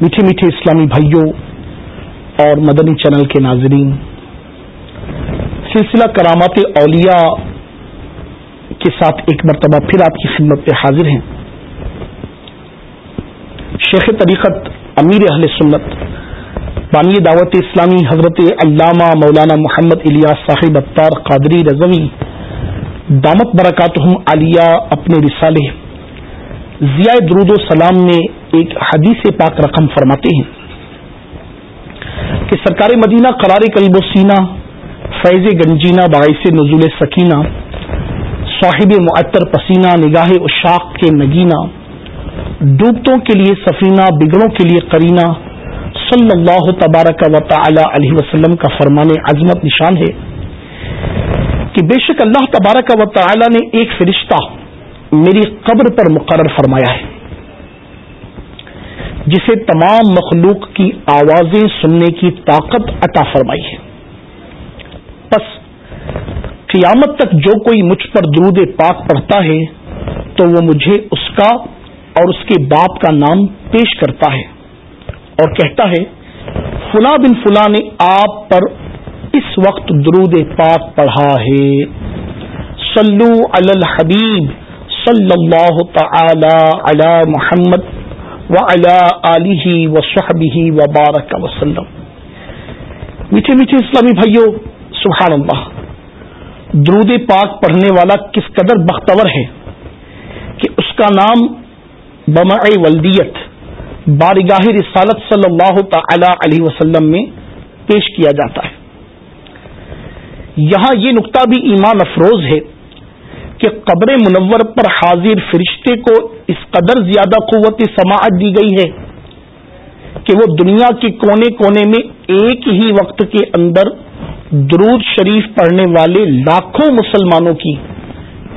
میٹھے میٹھے اسلامی بھائیوں اور مدنی چینل کے ناظرین، سلسلہ کرامات اولیاء کے ساتھ ایک مرتبہ پھر آپ کی خدمت پہ حاضر ہیں۔ شیخ طریقت امیر اہل سنت، بانی دعوت اسلامی حضرت علامہ مولانا محمد الیاس صاحب اطار قادری رضوی، دامت برکاتہم عالیہ اپنے رسالے، ضیاء درود و سلام میں ایک حدیث پاک رقم فرماتے ہیں کہ سرکار مدینہ قرار قلب و سینہ، فیض گنجینہ، باعث نزول سکینہ، صاحب معطر پسینہ، نگاہ اشاق کے نگینہ، ڈوبتوں کے لیے سفینہ، بگڑوں کے لیے کرینہ صلی اللہ تبارک و تعالی علیہ وسلم کا فرمان عظمت نشان ہے کہ بے شک اللہ تبارک و تعالی نے ایک فرشتہ میری قبر پر مقرر فرمایا ہے۔ جسے تمام مخلوق کی آوازیں سننے کی طاقت عطا فرمائی ہے۔ بس قیامت تک جو کوئی مجھ پر درود پاک پڑھتا ہے، تو وہ مجھے اس کا اور اس کے باپ کا نام پیش کرتا ہے اور کہتا ہے، فلاں بن فلاں نے آپ پر اس وقت درود پاک پڑھا ہے۔ سلو الحبیب صلی اللہ تعالی علی محمد و صحبی وبارک وسلم۔ میٹھے میٹھے اسلامی بھائیوں سبحان اللہ، درود پاک پڑھنے والا کس قدر بختور ہے کہ اس کا نام بمع ولدیت، بارگاہ رسالت صلی اللہ تعالی علیہ وسلم میں پیش کیا جاتا ہے۔ یہاں یہ نقطہ بھی ایمان افروز ہے کہ قبر منور پر حاضر فرشتے کو اس قدر زیادہ قوت سماعت دی گئی ہے کہ وہ دنیا کے کونے کونے میں ایک ہی وقت کے اندر درود شریف پڑھنے والے لاکھوں مسلمانوں کی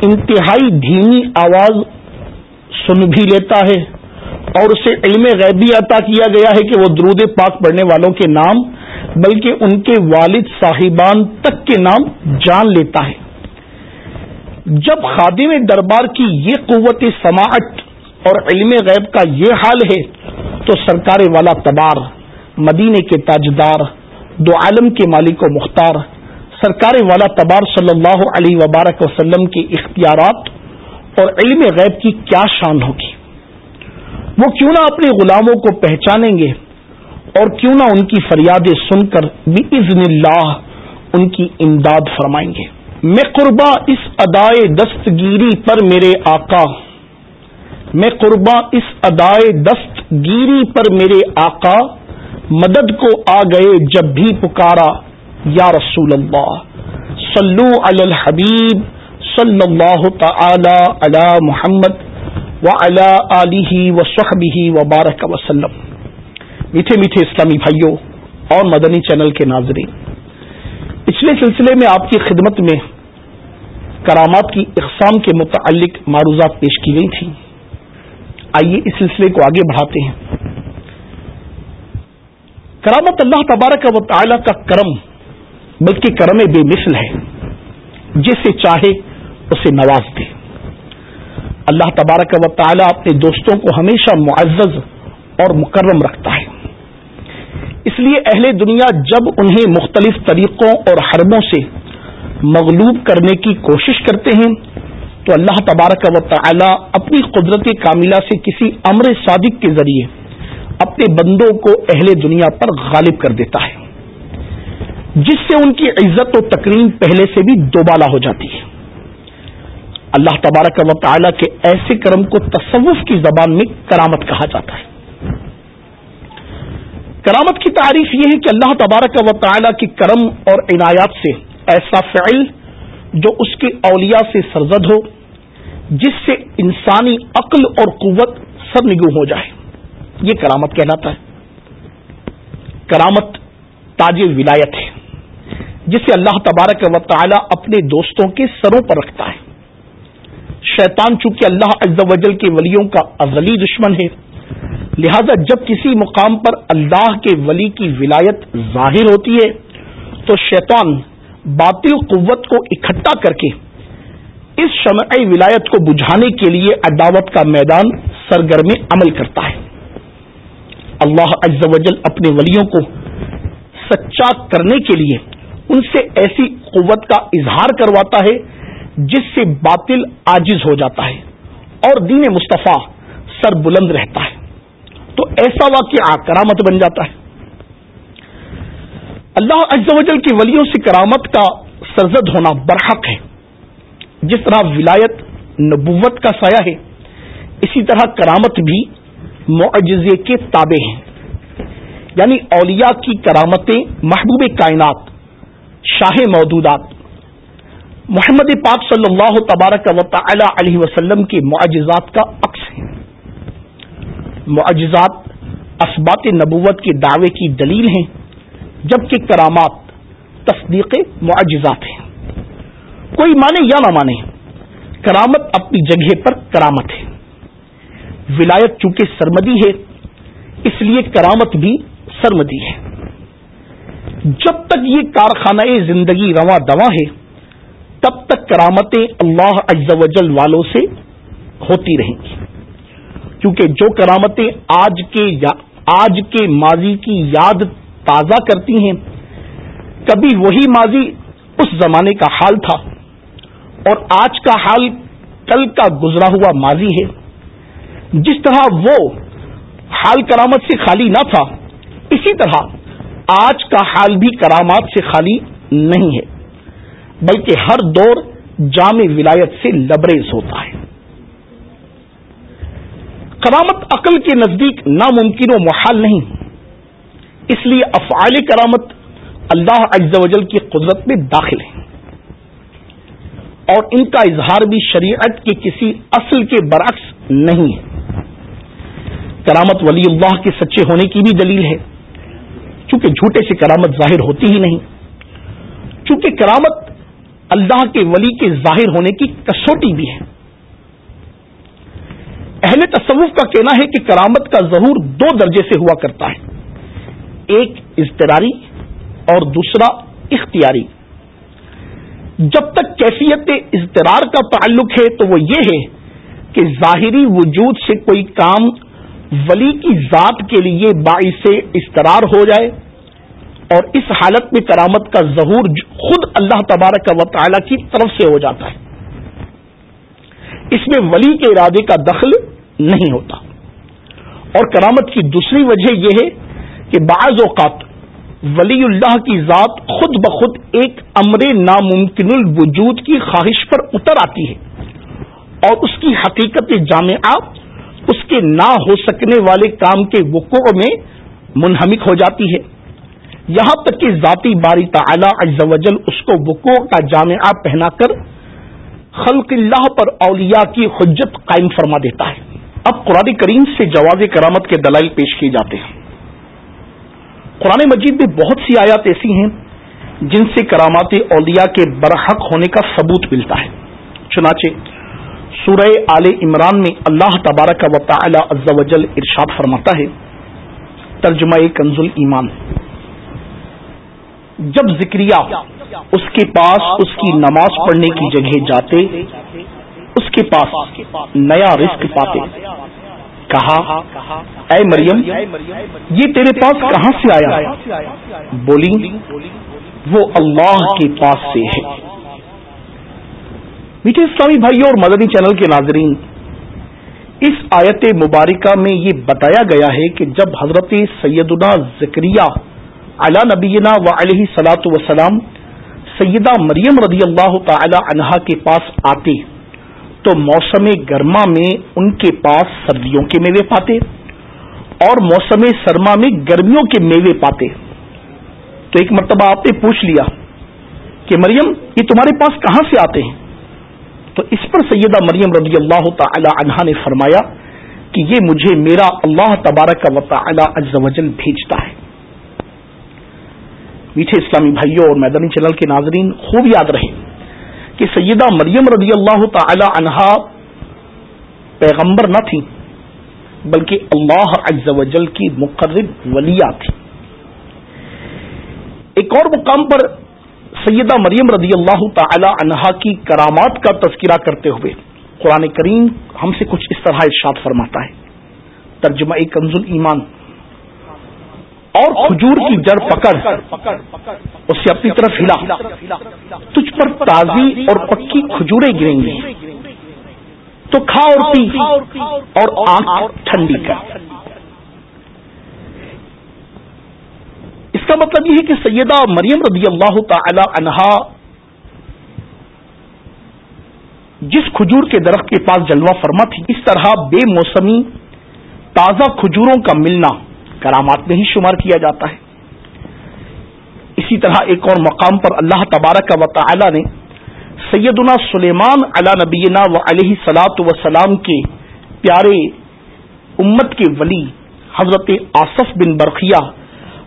انتہائی دھیمی آواز سن بھی لیتا ہے اور اسے علم غیبی عطا کیا گیا ہے کہ وہ درود پاک پڑھنے والوں کے نام بلکہ ان کے والد صاحبان تک کے نام جان لیتا ہے۔ جب خادم دربار کی یہ قوت سماعت اور علم غیب کا یہ حال ہے، تو سرکار والا تبار، مدینے کے تاجدار، دو عالم کے مالک و مختار، سرکار والا تبار صلی اللہ علیہ وبارک وسلم کے اختیارات اور علم غیب کی کیا شان ہوگی۔ وہ کیوں نہ اپنے غلاموں کو پہچانیں گے اور کیوں نہ ان کی فریادیں سن کر بھی اللہ ان کی امداد فرمائیں گے۔ میں قربا اس ادائے دستگیری پر میرے آقا میں قربا اس ادائے دستگیری پر میرے آقا مدد کو آ گئے جب بھی پکارا۔ یا رسول اللہ، صلو علی الحبیب صلی اللہ تعالی علی محمد و علی و صحبی و بارک وسلم۔ میٹھے میٹھے اسلامی بھائیوں اور مدنی چینل کے ناظرین پچھلے سلسلے میں آپ کی خدمت میں کرامات کی اقسام کے متعلق معروضات پیش کی گئی تھی آئیے اس سلسلے کو آگے بڑھاتے ہیں۔ کرامت اللہ تبارک و تعالی کا کرم بلکہ کرم بے مثل ہے۔ جسے چاہے اسے نواز دے۔ اللہ تبارک و تعالی اپنے دوستوں کو ہمیشہ معزز اور مکرم رکھتا اس لیے اہل دنیا جب انہیں مختلف طریقوں اور حربوں سے مغلوب کرنے کی کوشش کرتے ہیں، تو اللہ تبارک و تعالی اپنی قدرت کاملہ سے کسی امر صادق کے ذریعے اپنے بندوں کو اہل دنیا پر غالب کر دیتا ہے، جس سے ان کی عزت و تقریم پہلے سے بھی دوبالا ہو جاتی ہے۔ اللہ تبارک و تعالی کے ایسے کرم کو تصوف کی زبان میں کرامت کہا جاتا ہے۔ کرامت کی تعریف یہ ہے کہ اللہ تبارک و تعالی کی کرم اور عنایات سے ایسا فعل جو اس کے اولیاء سے سرزد ہو، جس سے انسانی عقل اور قوت سر نگو ہو جائے۔ یہ کرامت کہلاتا ہے۔ کرامت تاج ولایت ہے، جسے اللہ تبارک و تعالی اپنے دوستوں کے سروں پر رکھتا ہے۔ شیطان چونکہ اللہ عز و جل کے ولیوں کا ازلی دشمن ہے لہذا جب کسی مقام پر اللہ کے ولی کی ولایت ظاہر ہوتی ہے، تو شیطان باطل قوت کو اکٹھا کر کے اس شمع ولایت کو بجھانے کے لیے عداوت کا میدان سرگرم عمل کرتا ہے۔ اللہ عز و جل اپنے ولیوں کو سچا کرنے کے لیے ان سے ایسی قوت کا اظہار کرواتا ہے، جس سے باطل آجز ہو جاتا ہے اور دین مصطفیٰ سر بلند رہتا ہے۔ تو ایسا واقعہ کرامت بن جاتا ہے۔ اللہ عز و جل کی ولیوں سے کرامت کا سرزد ہونا برحق ہے۔ جس طرح ولایت، نبوت کا سایہ ہے، اسی طرح کرامت بھی معجزے کے تابع ہیں۔ یعنی اولیاء کی کرامتیں محبوب کائنات، شاہ مودودات۔ محمد پاک صلی اللہ تبارک و تعالی علیہ وسلم کے معجزات کا معجزات اسبات نبوت کے دعوے کی دلیل ہیں، جبکہ کرامات، تصدیق معجزات ہیں۔ کوئی مانے یا نہ مانے، کرامت اپنی جگہ پر کرامت ہے۔ ولایت چونکہ سرمدی ہے، اس لیے کرامت بھی سرمدی ہے۔ جب تک یہ کارخانہ زندگی رواں دواں ہے، تب تک کرامتیں اللہ عز و جل والوں سے ہوتی رہیں گی۔ کیونکہ جو کرامتیں آج کے آج کے ماضی کی یاد تازہ کرتی ہیں، کبھی وہی ماضی اس زمانے کا حال تھا۔ اور آج کا حال کل کا گزرا ہوا ماضی ہے۔ جس طرح وہ حال کرامت سے خالی نہ تھا، اسی طرح آج کا حال بھی کرامات سے خالی نہیں ہے، بلکہ ہر دور جامع ولایت سے لبریز ہوتا ہے۔ کرامت عقل کے نزدیک ناممکن و محال نہیں۔ اس لیے افعال کرامت اللہ اجز وجل کی قدرت میں داخل ہیں۔ اور ان کا اظہار بھی شریعت کے کسی اصل کے برعکس نہیں ہے۔ کرامت ولی اللہ کے سچے ہونے کی بھی دلیل ہے۔ چونکہ جھوٹے سے کرامت ظاہر ہوتی ہی نہیں۔ چونکہ کرامت اللہ کے ولی کے ظاہر ہونے کی کسوٹی بھی ہے۔ اہل تصوف کا کہنا ہے کہ کرامت کا ظہور دو درجے سے ہوا کرتا ہے۔ ایک اضطراری اور دوسرا اختیاری۔ جب تک کیفیت اضطرار کا تعلق ہے تو وہ یہ ہے کہ ظاہری وجود سے کوئی کام ولی کی ذات کے لیے باعث استرار ہو جائے اور اس حالت میں کرامت کا ظہور خود اللہ تبارک و تعالی کی طرف سے ہو جاتا ہے۔ اس میں ولی کے ارادے کا دخل نہیں ہوتا۔ اور کرامت کی دوسری وجہ یہ ہے کہ بعض اوقات ولی اللہ کی ذات خود بخود ایک امر ناممکن الوجود کی خواہش پر اتر آتی ہے اور اس کی حقیقت جامعہ اس کے نہ ہو سکنے والے کام کے وقوع میں منہمک ہو جاتی ہے۔ یہاں تک کہ ذاتی باری تعلی عز و جل اس کو وقوع کا جامعہ پہنا کر خلق اللہ پر اولیاء کی حجت قائم فرما دیتا ہے۔ اب قرآن کریم سے جواز کرامت کے دلائل پیش کیے جاتے ہیں۔ قرآن مجید میں بہت سی آیات ایسی ہیں جن سے کرامات اولیاء کے برحق ہونے کا ثبوت ملتا ہے۔ چنانچہ سورہ آل عمران میں اللہ تبارک و تعالی عز و جل ارشاد فرماتا ہے، ترجمہ کنز ایمان جب ذکریہ اس کے پاس اس کی نماز پڑھنے کی جگہ جاتے، اس کے پاس نیا رزق پاتے۔ کہا، اے مریم، یہ تیرے پاس کہاں سے آیا? بولی، وہ اللہ کے پاس سے ہے. میٹھے اسلامی بھائیوں اور مدنی چینل کے ناظرین، اس آیت مبارکہ میں یہ بتایا گیا ہے کہ جب حضرت سیدنا ذکریہ علا نبینا و علیہ سلاۃ وسلام سیدہ مریم رضی اللہ تعالی عنہا کے پاس آتے تو موسم گرما میں ان کے پاس سردیوں کے میوے پاتے اور موسم سرما میں گرمیوں کے میوے پاتے۔ تو ایک مرتبہ آپ نے پوچھ لیا کہ مریم، یہ تمہارے پاس کہاں سے آتے ہیں؟ تو اس پر سیدہ مریم رضی اللہ تعالی عنہا نے فرمایا کہ یہ مجھے میرا اللہ تبارک و تعالی عز و جل بھیجتا ہے۔ میٹھے اسلامی بھائیوں اور میدانی چینل کے ناظرین، خوب یاد رہے کہ سیدہ مریم رضی اللہ تعالی عنہا پیغمبر نہ تھی، بلکہ اللہ عز و جل کی مقرب ولیہ تھی۔ ایک اور مقام پر سیدہ مریم رضی اللہ تعالی عنہا کی کرامات کا تذکرہ کرتے ہوئے قرآن کریم ہم سے کچھ اس طرح ارشاد فرماتا ہے۔ ترجمہ کنز ایمان اور کھجور کی جڑ پکڑ اسے اپنی طرف ہلا۔ تجھ پر تازی اور پکی کھجورے گریں گی تو کھا اور پی، اور آنکھ ٹھنڈی کر۔ اس کا مطلب یہ ہے کہ سیدہ مریم رضی اللہ تعالی عنہا جس کھجور کے درخت کے پاس جلوہ فرما تھی، اس طرح بے موسمی تازہ کھجوروں کا ملنا کرامات میں ہی شمار کیا جاتا ہے۔ اسی طرح ایک اور مقام پر اللہ تبارک و تعالی نے سیدنا سلیمان علا نبینا و علیہ سلاۃ وسلام کے پیارے امت کے ولی حضرت آصف بن برقیہ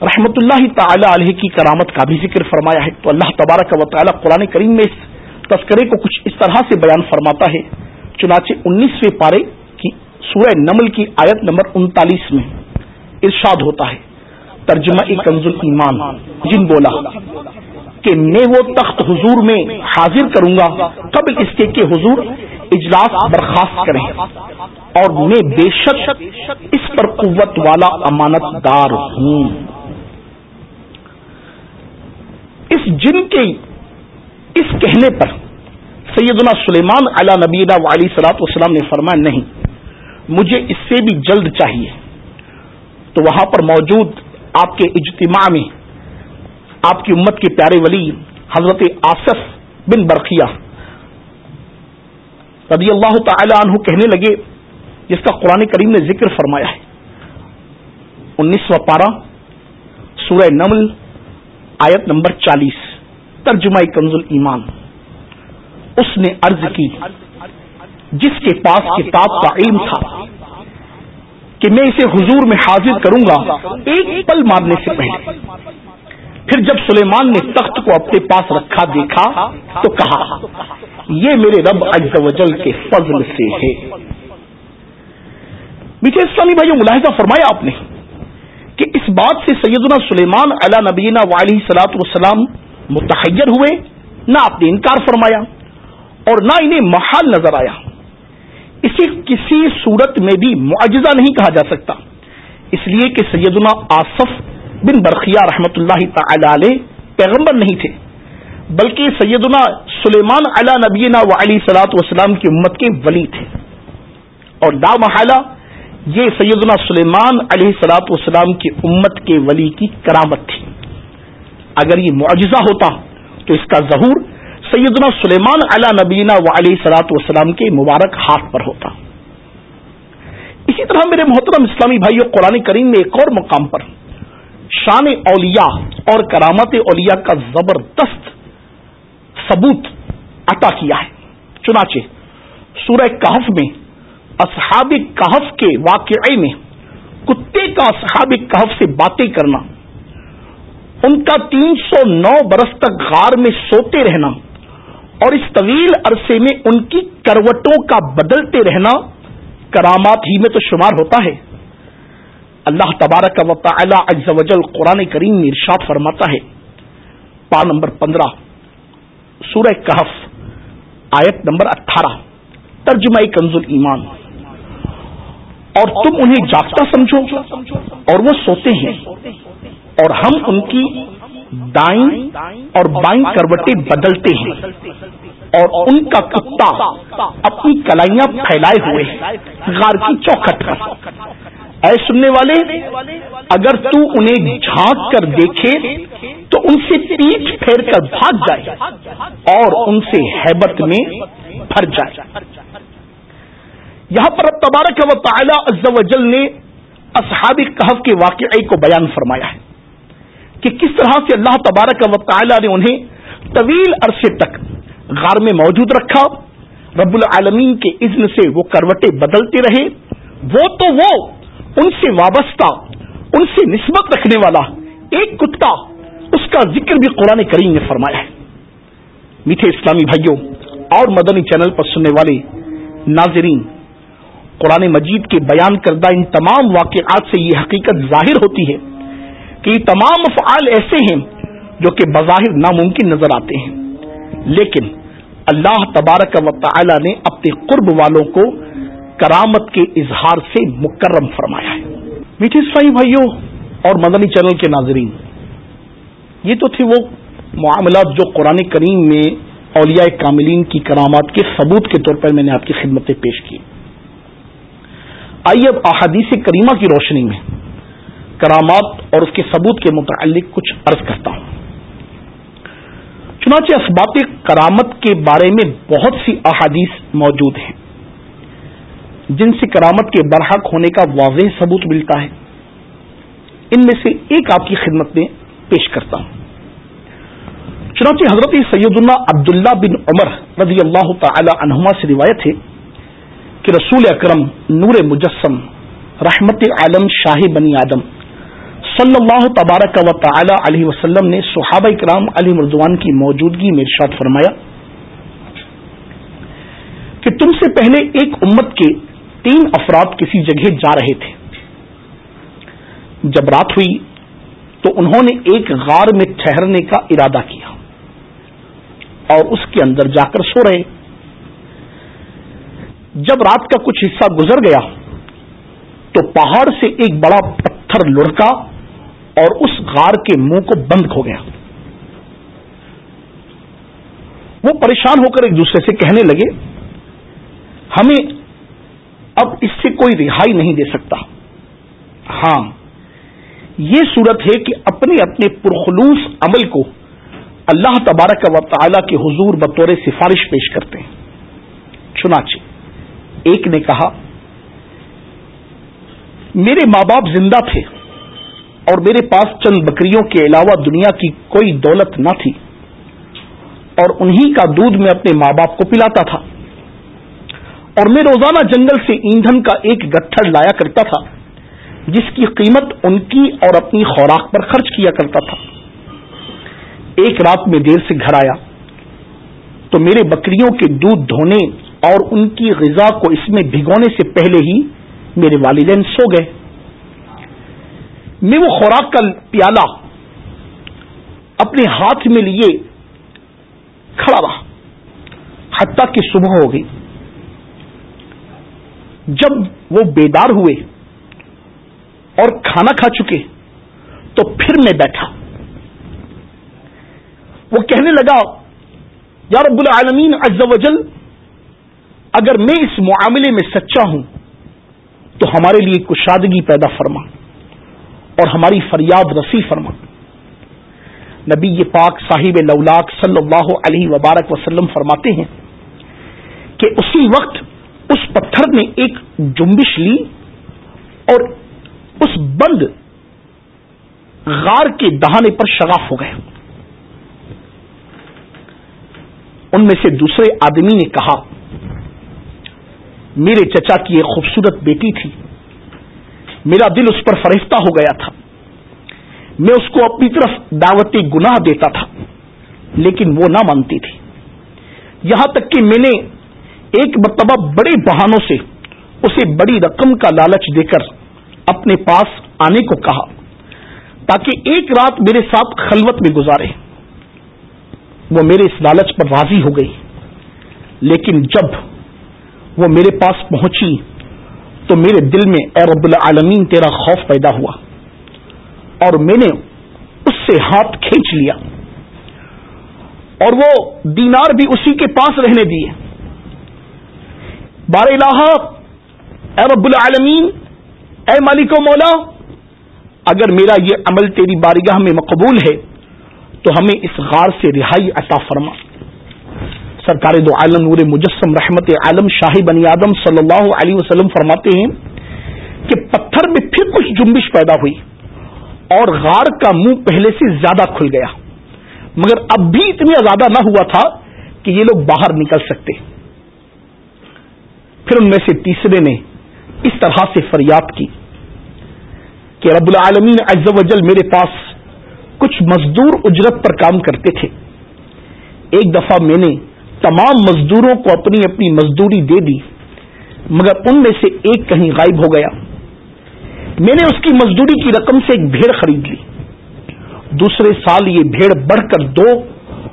رحمت اللہ تعالی علیہ کی کرامت کا بھی ذکر فرمایا ہے۔ تو اللہ تبارک و تعالی قرآن کریم میں اس تذکرے کو کچھ اس طرح سے بیان فرماتا ہے۔ چنانچہ انیسویں پارے کی سورہ نمل کی آیت نمبر انتالیس میں ارشاد ہوتا ہے، ترجمہ کنز ایمان جن بولا کہ میں وہ تخت حضور میں حاضر کروں گا قبل اس کے کہ حضور اجلاس برخاست کریں۔ اور میں بے شک اس پر قوت والا امانت دار ہوں۔ اس جن کے اس کہنے پر سیدنا سلیمان علا نبینا علی سلاط والسلام نے فرمایا، نہیں، مجھے اس سے بھی جلد چاہیے۔ تو وہاں پر موجود آپ کے اجتماع میں آپ کی امت کے پیارے ولی حضرت آصف بن برقیہ رضی اللہ تعالی عنہ کہنے لگے، جس کا قرآن کریم نے ذکر فرمایا ہے۔ انیسواں پارہ، سورہ نمل، آیت نمبر چالیس، ترجمہ کنز ایمان اس نے عرض کی، جس کے پاس کتاب کا علم تھا کہ میں اسے حضور میں حاضر کروں گا ایک پل مارنے سے پہلے۔ پھر جب سلیمان نے تخت کو اپنے پاس رکھا، دیکھا، تو کہا، یہ میرے رب عز و جل کے فضل سے ہے۔ میٹھے اسلامی بھائی ملاحظہ فرمایا آپ نے کہ اس بات سے سیدنا سلیمان علا نبینا والی سلاط وسلام متحیر ہوئے، نہ آپ نے انکار فرمایا اور نہ انہیں محال نظر آیا۔ اسے کسی صورت میں بھی معجزہ نہیں کہا جا سکتا۔ اس لیے کہ سیدنا آصف بن برقیہ رحمت اللہ تعالی علیہ پیغمبر نہیں تھے، بلکہ سیدنا سلیمان علا نبینا و علی سلاط وسلام کی امت کے ولی تھے۔ اور لا محالہ یہ سیدنا سلیمان علیہ سلاط وسلام کی امت کے ولی کی کرامت تھی۔ اگر یہ معجزہ ہوتا تو اس کا ظہور سیدنا سلیمان علا نبینا و علیہ سلاط وسلام کے مبارک ہاتھ پر ہوتا۔ اسی طرح میرے محترم اسلامی بھائی اور قرآن کریم میں ایک اور مقام پر شان اولیاء اور کرامت اولیاء کا زبردست ثبوت عطا کیا ہے۔ چنانچہ سورہ کہف میں، اصحاب کہف کے واقعے میں کتے کا اصحاب کہف سے باتیں کرنا، ان کا تین سو نو برس تک غار میں سوتے رہنا اور اس طویل عرصے میں ان کی کروٹوں کا بدلتے رہنا کرامات ہی میں تو شمار ہوتا ہے۔ اللہ تبارک و تعالی عز و جل قرآن کریم میں ارشاد فرماتا ہے۔ پا نمبر پندرہ، سورہ کہف، آیت نمبر اٹھارہ، ترجمہ کنز ایمان اور تم انہیں جاگتا سمجھو اور وہ سوتے ہیں اور ہم ان کی دائیں اور بائیں کروٹیں بدلتے ہیں اور ان کا کتا اپنی کلائیاں پھیلائے ہوئے غار کی چوکھٹ پر۔ اے سننے والے، اگر تو انہیں جھانک کر دیکھے تو ان سے پیٹ پھیر کر بھاگ جائے اور ان سے حیبت میں بھر جائے۔ یہاں پر اب تبارک و تعالی عز و جل نے اصحاب کہف کے واقعے کو بیان فرمایا ہے۔ کہ کس طرح سے اللہ تبارک و تعالی نے انہیں طویل عرصے تک غار میں موجود رکھا، رب العالمین کے اذن سے وہ کروٹیں بدلتے رہے، وہ تو وہ ان سے وابستہ، ان سے نسبت رکھنے والا ایک کتا، اس کا ذکر بھی قرآن کریم نے فرمایا ہے۔ میٹھے اسلامی بھائیوں، اور مدنی چینل پر سننے والے ناظرین، قرآن مجید کے بیان کردہ ان تمام واقعات سے یہ حقیقت ظاہر ہوتی ہے کہ تمام افعال ایسے ہیں جو کہ بظاہر ناممکن نظر آتے ہیں۔ لیکن اللہ تبارک و تعالی نے اپنے قرب والوں کو کرامت کے اظہار سے مکرم فرمایا ہے۔ میٹھی سائی بھائیوں اور مدنی چینل کے ناظرین، یہ تو تھے وہ معاملات جو قرآن کریم میں اولیاء کاملین کی کرامات کے ثبوت کے طور پر میں نے آپ کی خدمتیں پیش کی۔ آئیے اب احادیث کریمہ کی روشنی میں۔ کرامات اور اس کے ثبوت کے متعلق کچھ عرض کرتا ہوں۔ چنانچہ اسبات کرامت کے بارے میں بہت سی احادیث موجود ہیں۔ جن سے کرامت کے برحق ہونے کا واضح ثبوت ملتا ہے۔ ان میں سے ایک آپ کی خدمت میں پیش کرتا ہوں۔ چنانچہ حضرت سید اللہ عبداللہ بن عمر رضی اللہ تعالی عنہما سے روایت ہے کہ رسول اکرم نور مجسم رحمت عالم شاہ بنی آدم صلی اللہ تبارک و تعالی علیہ وسلم نے صحابہ کرام علی مردوان کی موجودگی میں ارشاد فرمایا کہ تم سے پہلے ایک امت کے تین افراد کسی جگہ جا رہے تھے۔ جب رات ہوئی تو انہوں نے ایک غار میں ٹھہرنے کا ارادہ کیا اور اس کے اندر جا کر سو رہے۔ جب رات کا کچھ حصہ گزر گیا تو پہاڑ سے ایک بڑا پتھر لڑکا اور اس غار کے منہ کو بند ہو گیا۔ وہ پریشان ہو کر ایک دوسرے سے کہنے لگے، ہمیں اب اس سے کوئی رہائی نہیں دے سکتا۔ ہاں یہ صورت ہے کہ اپنے اپنے پرخلوص عمل کو اللہ تبارک و تعالی کے حضور بطور سفارش پیش کرتے ہیں۔ چنانچہ، ایک نے کہا، میرے ماں باپ زندہ تھے۔ اور میرے پاس چند بکریوں کے علاوہ دنیا کی کوئی دولت نہ تھی۔ اور انہی کا دودھ میں اپنے ماں باپ کو پلاتا تھا۔ اور میں روزانہ جنگل سے ایندھن کا ایک گٹھڑ لایا کرتا تھا، جس کی قیمت ان کی اور اپنی خوراک پر خرچ کیا کرتا تھا۔ ایک رات میں دیر سے گھر آیا۔ تو میرے بکریوں کے دودھ دھونے اور ان کی غذا کو اس میں بھگونے سے پہلے ہی میرے والدین سو گئے۔ میں وہ خوراک کا پیالہ اپنے ہاتھ میں لیے کھڑا رہا۔ حتیٰ کہ صبح ہو گئی۔ جب وہ بیدار ہوئے اور کھانا کھا چکے تو پھر میں بیٹھا۔ وہ کہنے لگا، یا رب العالمین عز و جل، اگر میں اس معاملے میں سچا ہوں تو ہمارے لیے کشادگی پیدا فرما۔ اور ہماری فریاد رسی فرما۔ نبی یہ پاک صاحب لولاک صلی اللہ علیہ وبارک وسلم فرماتے ہیں کہ اسی وقت اس پتھر نے ایک جنبش لی اور اس بند غار کے دہانے پر شگاف ہو گئے۔ ان میں سے دوسرے آدمی نے کہا، میرے چچا کی ایک خوبصورت بیٹی تھی۔ میرا دل اس پر فرشتہ ہو گیا تھا۔ میں اس کو اپنی طرف دعوت گناہ دیتا تھا، لیکن وہ نہ مانتی تھی۔ یہاں تک کہ میں نے ایک مرتبہ بڑے بہانوں سے اسے بڑی رقم کا لالچ دے کر اپنے پاس آنے کو کہا، تاکہ ایک رات میرے ساتھ خلوت میں گزارے۔ وہ میرے اس لالچ پر راضی ہو گئی، لیکن جب وہ میرے پاس پہنچی تو میرے دل میں اے رب العالمین تیرا خوف پیدا ہوا اور میں نے اس سے ہاتھ کھینچ لیا اور وہ دینار بھی اسی کے پاس رہنے دیے۔ بار الہ، اے رب العالمین، اے مالک و مولا، اگر میرا یہ عمل تیری بارگاہ میں مقبول ہے تو ہمیں اس غار سے رہائی عطا فرما۔ سرکار دو عالم نور مجسم رحمت عالم شاہ بنی آدم صلی اللہ علیہ وسلم فرماتے ہیں کہ پتھر میں پھر کچھ جنبش پیدا ہوئی اور غار کا منہ پہلے سے زیادہ کھل گیا۔ مگر اب بھی اتنی زیادہ نہ ہوا تھا کہ یہ لوگ باہر نکل سکتے۔ پھر ان میں سے تیسرے نے اس طرح سے فریاد کی کہ رب العالمین عز و جل میرے پاس کچھ مزدور اجرت پر کام کرتے تھے۔ ایک دفعہ میں نے تمام مزدوروں کو اپنی اپنی مزدوری دے دی، مگر ان میں سے ایک کہیں غائب ہو گیا۔ میں نے اس کی مزدوری کی رقم سے ایک بھیڑ خرید لی۔ دوسرے سال یہ بھیڑ بڑھ کر دو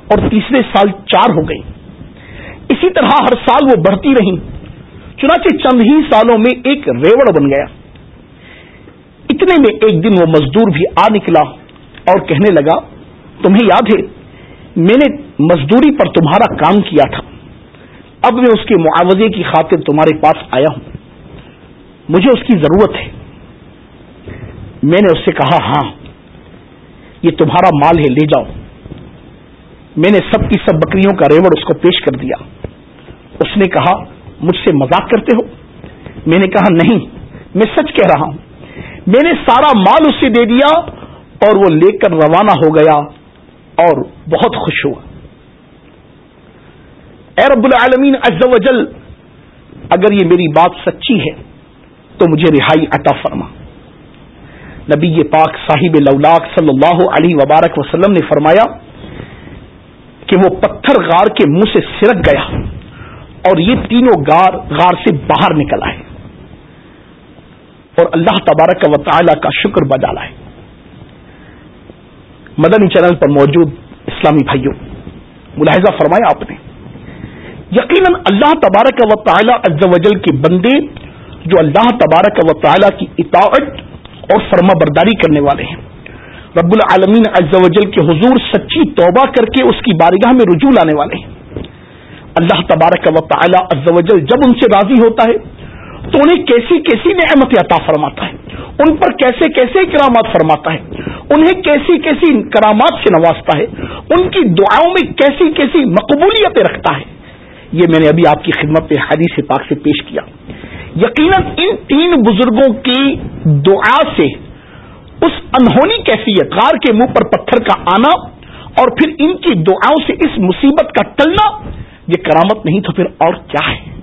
اور تیسرے سال چار ہو گئی۔ اسی طرح ہر سال وہ بڑھتی رہی چنانچہ چند ہی سالوں میں ایک ریوڑ بن گیا۔ اتنے میں ایک دن وہ مزدور بھی آ نکلا اور کہنے لگا، تمہیں یاد ہے؟ میں نے مزدوری پر تمہارا کام کیا تھا۔ اب میں اس کے معاوضے کی خاطر تمہارے پاس آیا ہوں۔ مجھے اس کی ضرورت ہے۔ میں نے اس سے کہا ہاں یہ تمہارا مال ہے، لے جاؤ۔ میں نے سب کی سب بکریوں کا ریوڑ اس کو پیش کر دیا۔ اس نے کہا، مجھ سے مذاق کرتے ہو؟ میں نے کہا، نہیں، میں سچ کہہ رہا ہوں۔ میں نے سارا مال اسے دے دیا اور وہ لے کر روانہ ہو گیا۔ اور بہت خوش ہوا۔ اے رب العالمین، عز و جل اگر یہ میری بات سچی ہے، تو مجھے رہائی عطا فرما۔ نبی پاک صاحب لولاک صلی اللہ علیہ وبارک وسلم نے فرمایا کہ وہ پتھر غار کے منہ سے سرک گیا اور یہ تینوں غار غار سے باہر نکل آئے۔ اور اللہ تبارک و تعالی کا شکر بجالا ہے مدنی چینل پر موجود اسلامی بھائیوں، ملاحظہ فرمایا آپ نے۔ یقیناً اللہ تبارک و تعالی عز و جل کے بندے جو اللہ تبارک و تعالی کی اطاعت اور فرما برداری کرنے والے ہیں۔ رب العالمین عز و جل کے حضور سچی توبہ کر کے اس کی بارگاہ میں رجوع لانے والے ہیں۔ اللہ تبارک و تعالی عز و جل جب ان سے راضی ہوتا ہے تو انہیں کیسی کیسی نعمت عطا فرماتا ہے؟ ان پر کیسے کیسے کرامات فرماتا ہے؟ انہیں کیسی کیسی کرامات سے نوازتا ہے؟ ان کی دعاؤں میں کیسی کیسی مقبولیتیں رکھتا ہے؟ یہ میں نے ابھی آپ کی خدمت پہ حدیث پاک سے پیش کیا۔ یقیناً ان تین بزرگوں کی دعا سے اس انہونی کیفیت، غار کے منہ پر پتھر کا آنا اور پھر ان کی دعاؤں سے اس مصیبت کا ٹلنا، یہ کرامت نہیں تو پھر اور کیا ہے؟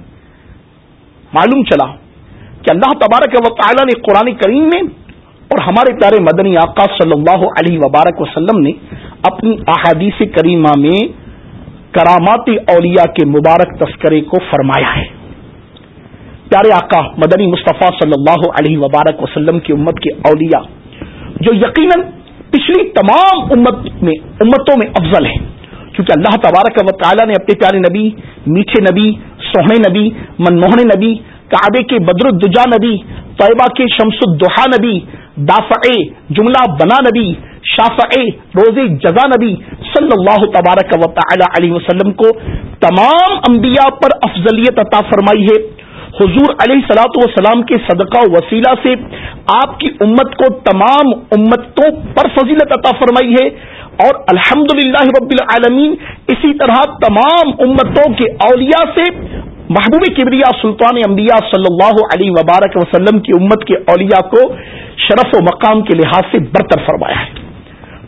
معلوم چلا کہ اللہ تبارک و تعالی نے قرآن کریم میں اور ہمارے پیارے مدنی آقا صلی اللہ علیہ وبارک وسلم نے اپنی احادیث کریمہ میں کرامات اولیاء کے مبارک تذکرے کو فرمایا ہے۔ پیارے آقا مدنی مصطفیٰ صلی اللہ علیہ وبارک وسلم کی امت کے اولیاء، جو یقیناً پچھلی تمام امت میں، امتوں میں افضل ہیں، کیونکہ اللہ تبارک و تعالیٰ نے اپنے پیارے نبی، میٹھے نبی سوہنے نبی منموہن نبی، کعبے کے بدر الدجا نبی، طیبہ کے شمس الدحا نبی دافع جملہ بنا نبی شافع روز جزا نبی صلی اللہ تبارک و تعالی علیہ وسلم کو تمام انبیاء پر افضلیت عطا فرمائی ہے۔ حضور علیہ سلاۃ وسلام کے صدقہ وسیلہ سے آپ کی امت کو تمام امتوں پر فضیلت عطا فرمائی ہے۔ اور الحمد رب العالمین اسی طرح تمام امتوں کے اولیاء سے محبوب کبریا سلطان انبیاء صلی اللہ علیہ وبارک وسلم کی امت کے اولیاء کو شرف و مقام کے لحاظ سے برتر فرمایا ہے۔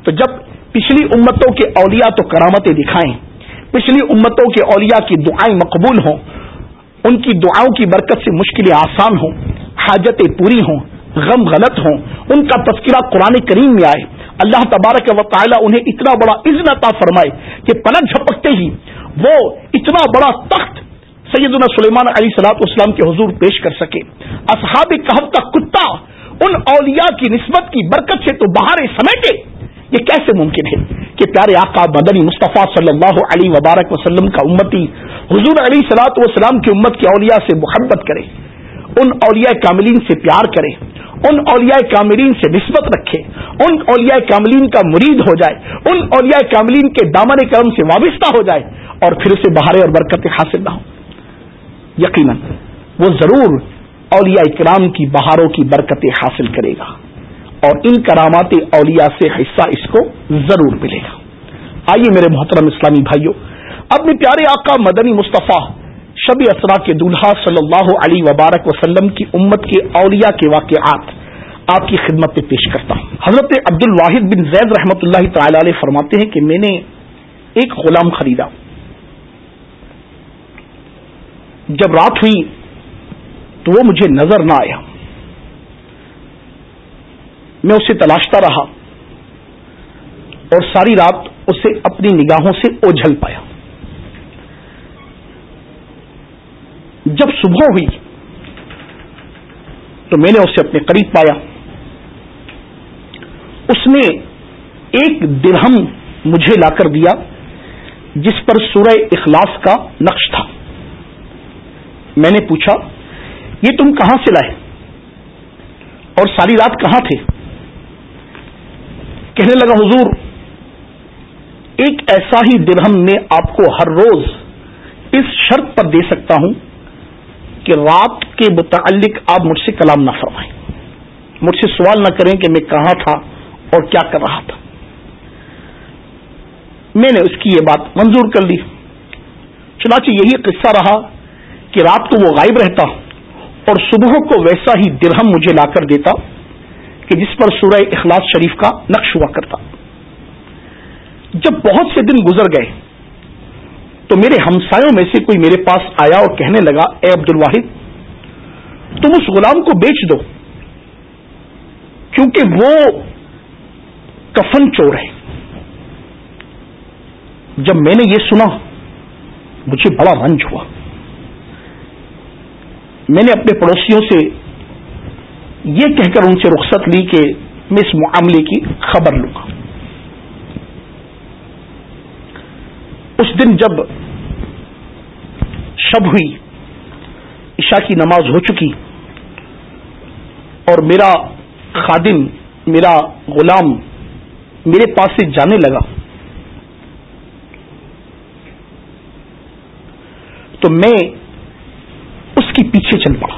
تو جب پچھلی امتوں کے اولیاء تو کرامتیں دکھائیں، پچھلی امتوں کے اولیاء کی دعائیں مقبول ہوں، ان کی دعاؤں کی برکت سے مشکلیں آسان ہوں، حاجتیں پوری ہوں غم غلط ہوں، ان کا تذکرہ قرآن کریم میں آئے۔ اللہ تبارک و تعالی انہیں اتنا بڑا عزن عطا فرمائے کہ پلک جھپکتے ہی وہ اتنا بڑا تخت سیدنا سلیمان علی سلاط اسلام کے حضور پیش کر سکے۔ اصحاب کہب کا کتا ان اولیاء کی نسبت کی برکت سے تو باہر سمیٹے۔ یہ کیسے ممکن ہے کہ پیارے آقا مدنی مصطفیٰ صلی اللہ علیہ وبارک وسلم کا امتی حضور علی سلاۃ وسلام کی امت کے اولیاء سے محبت کرے، ان اولیاء کاملین سے پیار کرے۔ ان اولیاء کاملین سے نسبت رکھے، ان اولیاء کاملین کا مرید ہو جائے، ان اولیاء کاملین کے دامن کرم سے وابستہ ہو جائے اور پھر اسے بہارے اور برکت حاصل نہ ہو۔ یقیناً وہ ضرور اولیاء کرام کی بہاروں کی برکتیں حاصل کرے گا اور ان کرامات اولیاء سے حصہ اس کو ضرور ملے گا۔ آئیے میرے محترم اسلامی بھائیوں اپنے پیارے آقا مدنی مصطفیٰ شب اسرا کے دولہا صلی اللہ علیہ وبارک وسلم کی امت کے اولیاء کے واقعات آپ کی خدمت پہ پیش کرتا ہوں۔ حضرت عبد الواحد بن زید رحمۃ اللہ تعالی علیہ فرماتے ہیں کہ میں نے ایک غلام خریدا۔ جب رات ہوئی تو وہ مجھے نظر نہ آیا۔ میں اسے تلاشتا رہا اور ساری رات اسے اپنی نگاہوں سے اوجھل پایا۔ جب صبح ہوئی تو میں نے اسے اپنے قریب پایا۔ اس نے ایک درہم مجھے لا کر دیا جس پر سورہ اخلاص کا نقش تھا۔ میں نے پوچھا، یہ تم کہاں سے لائے؟ اور ساری رات کہاں تھے؟ کہنے لگا، حضور، ایک ایسا ہی درہم میں آپ کو ہر روز اس شرط پر دے سکتا ہوں کہ رات کے متعلق آپ مجھ سے کلام نہ فرمائیں۔ مجھ سے سوال نہ کریں کہ میں کہاں تھا اور کیا کر رہا تھا۔ میں نے اس کی یہ بات منظور کر لی۔ چنانچہ یہی قصہ رہا کہ رات کو وہ غائب رہتا اور صبح کو ویسا ہی درہم مجھے لا کر دیتا کہ جس پر سورہ اخلاص شریف کا نقش ہوا کرتا۔ جب بہت سے دن گزر گئے تو میرے ہمسایوں میں سے کوئی میرے پاس آیا اور کہنے لگا، اے عبد الواحد، تم اس غلام کو بیچ دو، کیونکہ وہ کفن چور ہے. جب میں نے یہ سنا، مجھے بڑا رنج ہوا۔ میں نے اپنے پڑوسیوں سے یہ کہہ کر ان سے رخصت لی کہ میں اس معاملے کی خبر لوں۔ گا اس دن جب شب ہوئی، عشاء کی نماز ہو چکی اور میرا خادم، میرا غلام میرے پاس سے جانے لگا۔ تو میں اس کی پیچھے چل پڑا۔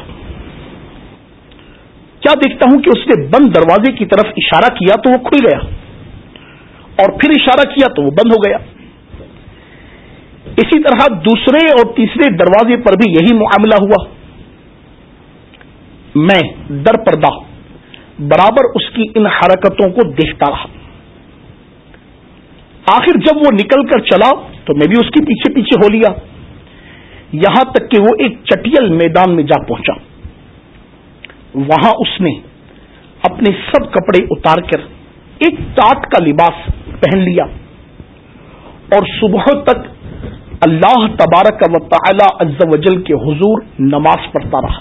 کیا دیکھتا ہوں کہ اس نے بند دروازے کی طرف اشارہ کیا تو وہ کھل گیا اور پھر اشارہ کیا تو وہ بند ہو گیا۔ اسی طرح دوسرے اور تیسرے دروازے پر بھی یہی معاملہ ہوا۔ میں در پردہ برابر اس کی ان حرکتوں کو دیکھتا رہا۔ آخر جب وہ نکل کر چلا تو میں بھی اس کے پیچھے پیچھے ہو لیا۔ یہاں تک کہ وہ ایک چٹیل میدان میں جا پہنچا۔ وہاں اس نے اپنے سب کپڑے اتار کر ایک ٹاٹ کا لباس پہن لیا اور صبح تک اللہ تبارک و تعالی عز و جل کے حضور نماز پڑھتا رہا۔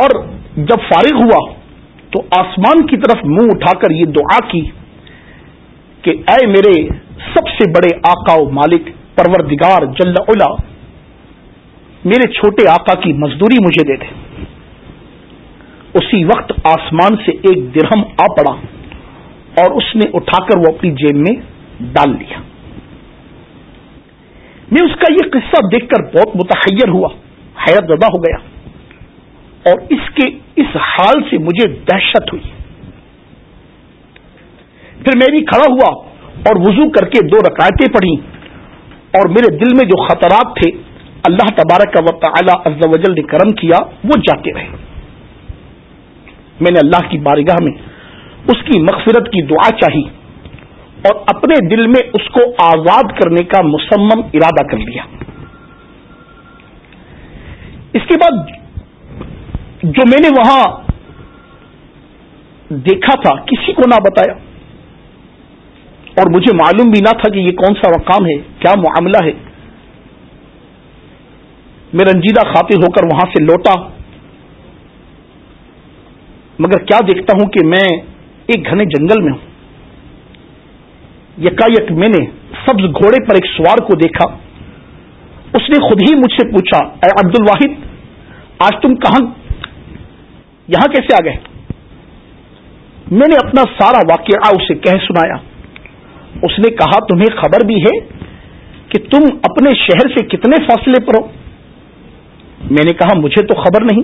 اور جب فارغ ہوا تو آسمان کی طرف منہ اٹھا کر یہ دعا کی کہ اے میرے سب سے بڑے آقا و مالک، پروردگار جل اولا میرے چھوٹے آقا کی مزدوری مجھے دے دے۔ اسی وقت آسمان سے ایک درہم آ پڑا اور اس نے اٹھا کر وہ اپنی جیب میں ڈال لیا۔ میں اس کا یہ قصہ دیکھ کر بہت متحیر ہوا، حیرت زدہ ہو گیا۔ اور اس کے اس حال سے مجھے دہشت ہوئی۔ پھر میں بھی کھڑا ہوا اور وضو کر کے دو رکایتیں پڑھی اور میرے دل میں جو خطرات تھے، اللہ تبارک و تعالی عز و جل نے کرم کیا، وہ جاتے رہے۔ میں نے اللہ کی بارگاہ میں اس کی مغفرت کی دعا چاہی۔ اور اپنے دل میں اس کو آزاد کرنے کا مسمم ارادہ کر لیا۔ اس کے بعد جو میں نے وہاں دیکھا تھا، کسی کو نہ بتایا۔ اور مجھے معلوم بھی نہ تھا کہ یہ کون سا مقام ہے، کیا معاملہ ہے۔ میں رنجیدہ خاطر ہو کر وہاں سے لوٹا۔ مگر کیا دیکھتا ہوں کہ میں ایک گھنے جنگل میں ہوں۔ یکا یک میں نے سبز گھوڑے پر ایک سوار کو دیکھا۔ اس نے خود ہی مجھ سے پوچھا، اے عبد الواحد آج تم کہاں؟ یہاں کیسے آ گئے؟ میں نے اپنا سارا واقعہ اسے کہہ سنایا۔ اس نے کہا، تمہیں خبر بھی ہے کہ تم اپنے شہر سے کتنے فاصلے پر ہو؟ میں نے کہا، مجھے تو خبر نہیں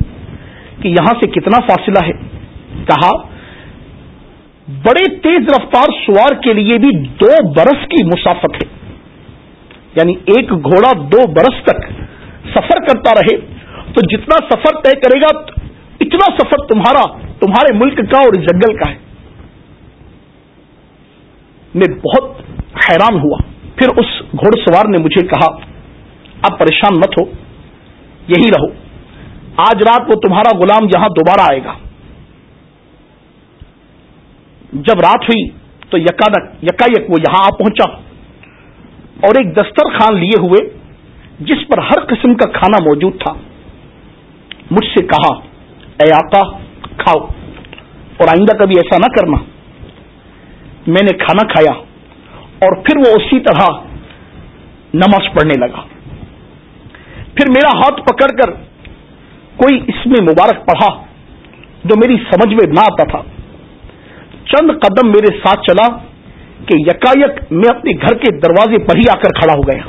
کہ یہاں سے کتنا فاصلہ ہے۔ کہا بڑے تیز رفتار سوار کے لیے بھی دو برس کی مسافت ہے۔ یعنی ایک گھوڑا دو برس تک سفر کرتا رہے۔ تو جتنا سفر طے کرے گا، اتنا سفر تمہارا، تمہارے ملک کا اور جنگل کا ہے۔ میں بہت حیران ہوا۔ پھر اس گھوڑ سوار نے مجھے کہا، اب پریشان مت ہو، یہی رہو۔ آج رات وہ تمہارا غلام یہاں دوبارہ آئے گا۔ جب رات ہوئی تو یکا یک وہ یہاں آ پہنچا اور ایک دسترخوان لیے ہوئے جس پر ہر قسم کا کھانا موجود تھا۔ مجھ سے کہا، اے آقا، کھاؤ اور آئندہ کبھی ایسا نہ کرنا۔ میں نے کھانا کھایا اور پھر وہ اسی طرح نماز پڑھنے لگا۔ پھر میرا ہاتھ پکڑ کر کوئی اس میں مبارک پڑھا جو میری سمجھ میں نہ آتا تھا۔ چند قدم میرے ساتھ چلا کہ یکایک میں اپنے گھر کے دروازے پر ہی آ کر کھڑا ہو گیا۔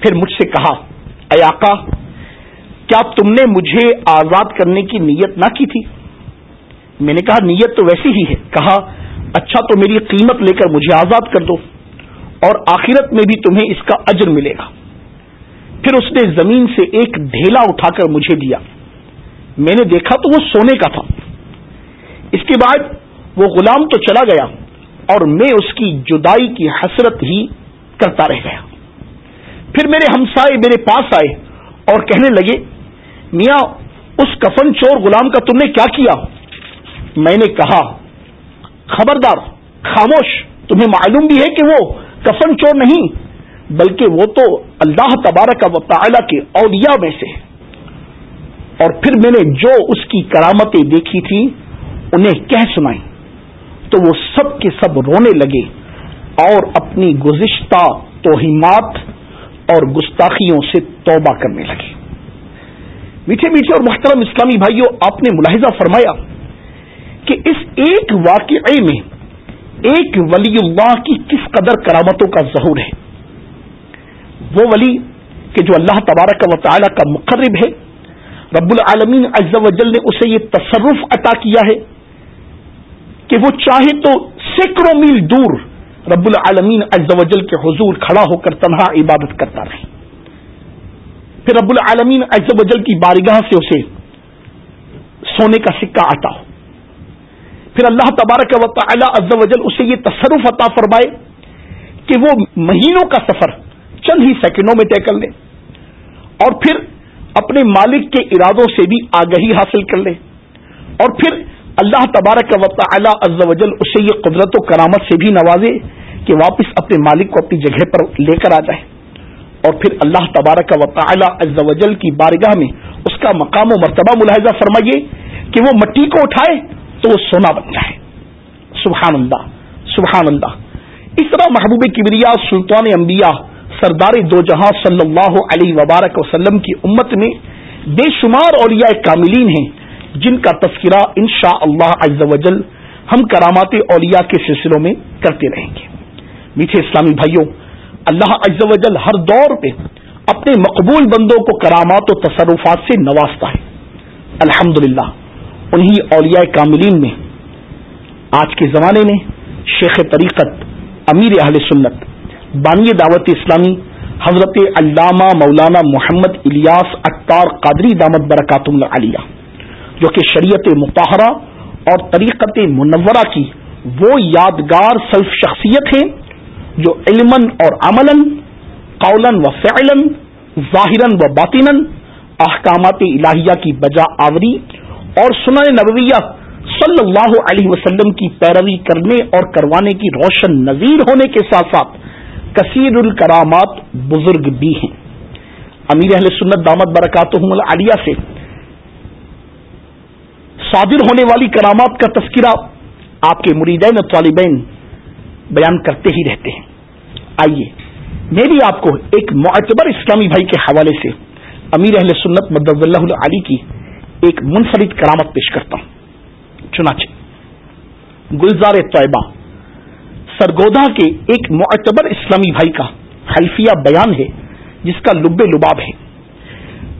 پھر مجھ سے کہا، اے آقا، کیا تم نے مجھے آزاد کرنے کی نیت نہ کی تھی؟ میں نے کہا، نیت تو ویسی ہی ہے۔ کہا اچھا تو میری قیمت لے کر مجھے آزاد کر دو اور آخرت میں بھی تمہیں اس کا اجر ملے گا۔ پھر اس نے زمین سے ایک ڈھیلا اٹھا کر مجھے دیا۔ میں نے دیکھا تو وہ سونے کا تھا۔ اس کے بعد وہ غلام تو چلا گیا اور میں اس کی جدائی کی حسرت ہی کرتا رہ گیا۔ پھر میرے ہمسائے میرے پاس آئے اور کہنے لگے، میاں، اس کفن چور غلام کا تم نے کیا کیا؟ میں نے کہا، خبردار، خاموش، تمہیں معلوم بھی ہے کہ وہ کفن چور نہیں، بلکہ وہ تو اللہ تبارک و تعالی کے اولیاء میں سے اور پھر میں نے جو اس کی کرامتیں دیکھی تھی انہیں کہہ سنائی تو وہ سب کے سب رونے لگے اور اپنی گزشتہ توہمات اور گستاخیوں سے توبہ کرنے لگے۔ میٹھے میٹھے اور محترم اسلامی بھائیوں آپ نے ملاحظہ فرمایا کہ اس ایک واقعے میں ایک ولی اللہ کی کس قدر کرامتوں کا ظہور ہے؟ وہ ولی کہ جو اللہ تبارک و تعالی کا مقرب ہے، رب العالمین عز و جل نے اسے یہ تصرف عطا کیا ہے۔ کہ وہ چاہے تو سینکڑوں میل دور رب العالمین عز و جل کے حضور کھڑا ہو کر تنہا عبادت کرتا رہے۔ پھر رب العالمین عز و جل کی بارگاہ سے اسے سونے کا سکہ آتا ہو۔ پھر اللہ تبارک و تعالی عز و جل اسے یہ تصرف عطا فرمائے کہ وہ مہینوں کا سفر چند ہی سیکنڈوں میں طے کر لے اور پھر اپنے مالک کے ارادوں سے بھی آگہی حاصل کر لے۔ اور پھر اللہ تبارک و تعالی عز و جل اسے یہ قدرت و کرامت سے بھی نوازے کہ واپس اپنے مالک کو اپنی جگہ پر لے کر آ جائے۔ اور پھر اللہ تبارک و تعالی عز و جل کی بارگاہ میں اس کا مقام و مرتبہ ملاحظہ فرمائیے کہ وہ مٹی کو اٹھائے تو وہ سونا بن جائے۔ سبحان اللہ سبحان اللہ۔ اس طرح محبوب کبریا، سلطان انبیاء، سردار دو جہاں صلی اللہ علیہ وبارک وسلم کی امت میں بے شمار اولیاء کاملین ہیں۔ جن کا تذکرہ ان شاء اللہ عز و جل ہم کرامات اولیاء کے سلسلوں میں کرتے رہیں گے۔ میٹھے اسلامی بھائیوں، اللہ عز و جل ہر دور پہ اپنے مقبول بندوں کو کرامات و تصرفات سے نوازتا ہے۔ الحمد للہ انہی اولیاء کاملین میں آج کے زمانے میں شیخ طریقت امیر اہل سنت، بانی دعوت اسلامی حضرت علامہ مولانا محمد الیاس اختار قادری دامت برکات علیہ۔ جو کہ شریعت متحرہ اور طریقت منورہ کی وہ یادگار سلف شخصیت ہیں جو علم اور عمل قولن و فعلن ظاہر و باطن احکامات الہیہ کی بجا آوری اور سنن نبویہ صلی اللہ علیہ وسلم کی پیروی کرنے اور کروانے کی روشن نظیر ہونے کے ساتھ ساتھ کثیر الکرامات بزرگ بھی ہیں۔ امیر اہل سنت دامت برکات عالیہ سے صادر ہونے والی کرامات کا تذکرہ آپ کے مریدین طالبین بیان کرتے ہی رہتے ہیں۔ آئیے، میں بھی آپ کو ایک معتبر اسلامی بھائی کے حوالے سے امیر اہل سنت مدض اللہ علی کی ایک منفرد کرامت پیش کرتا ہوں۔ چنانچہ، گلزار طیبہ، سرگودا کے ایک معتبر اسلامی بھائی کا حلفیہ بیان ہے، جس کا لب لباب ہے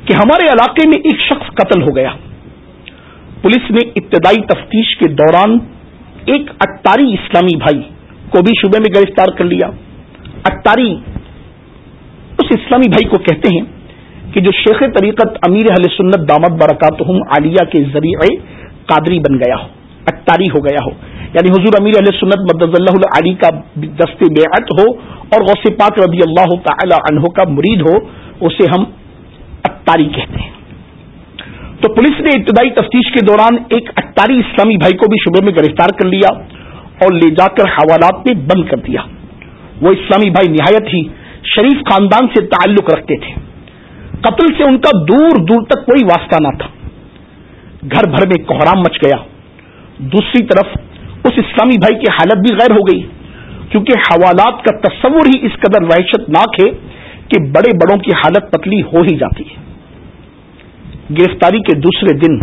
کہ ہمارے علاقے میں ایک شخص قتل ہو گیا۔ پولیس نے ابتدائی تفتیش کے دوران ایک اٹاری اسلامی بھائی کو بھی شبے میں گرفتار کر لیا۔ اٹاری اس اسلامی بھائی کو کہتے ہیں کہ جو شیخ طریقت امیر اہل سنت دامت برکات عالیہ کے ذریعے قادری بن گیا ہو، اٹاری ہو گیا ہو۔ یعنی حضور امیر علیہ سنت مدض اللہ علی کا دست بیعت ہو اور غوث پاک رضی اللہ تعالی عنہ کا مرید ہو، اسے ہم اتاری کہتے ہیں۔ تو پولیس نے ابتدائی تفتیش کے دوران ایک اٹاری اسلامی بھائی کو بھی شبے میں گرفتار کر لیا اور لے جا کر حوالات میں بند کر دیا۔ وہ اسلامی بھائی نہایت ہی شریف خاندان سے تعلق رکھتے تھے۔ قتل سے ان کا دور دور تک کوئی واسطہ نہ تھا۔ گھر بھر میں کوہرام مچ گیا۔ دوسری طرف اس اسلامی بھائی کی حالت بھی غیر ہو گئی۔ کیونکہ حوالات کا تصور ہی اس قدر وحشت ناک ہے کہ بڑے بڑوں کی حالت پتلی ہو ہی جاتی ہے۔ گرفتاری کے دوسرے دن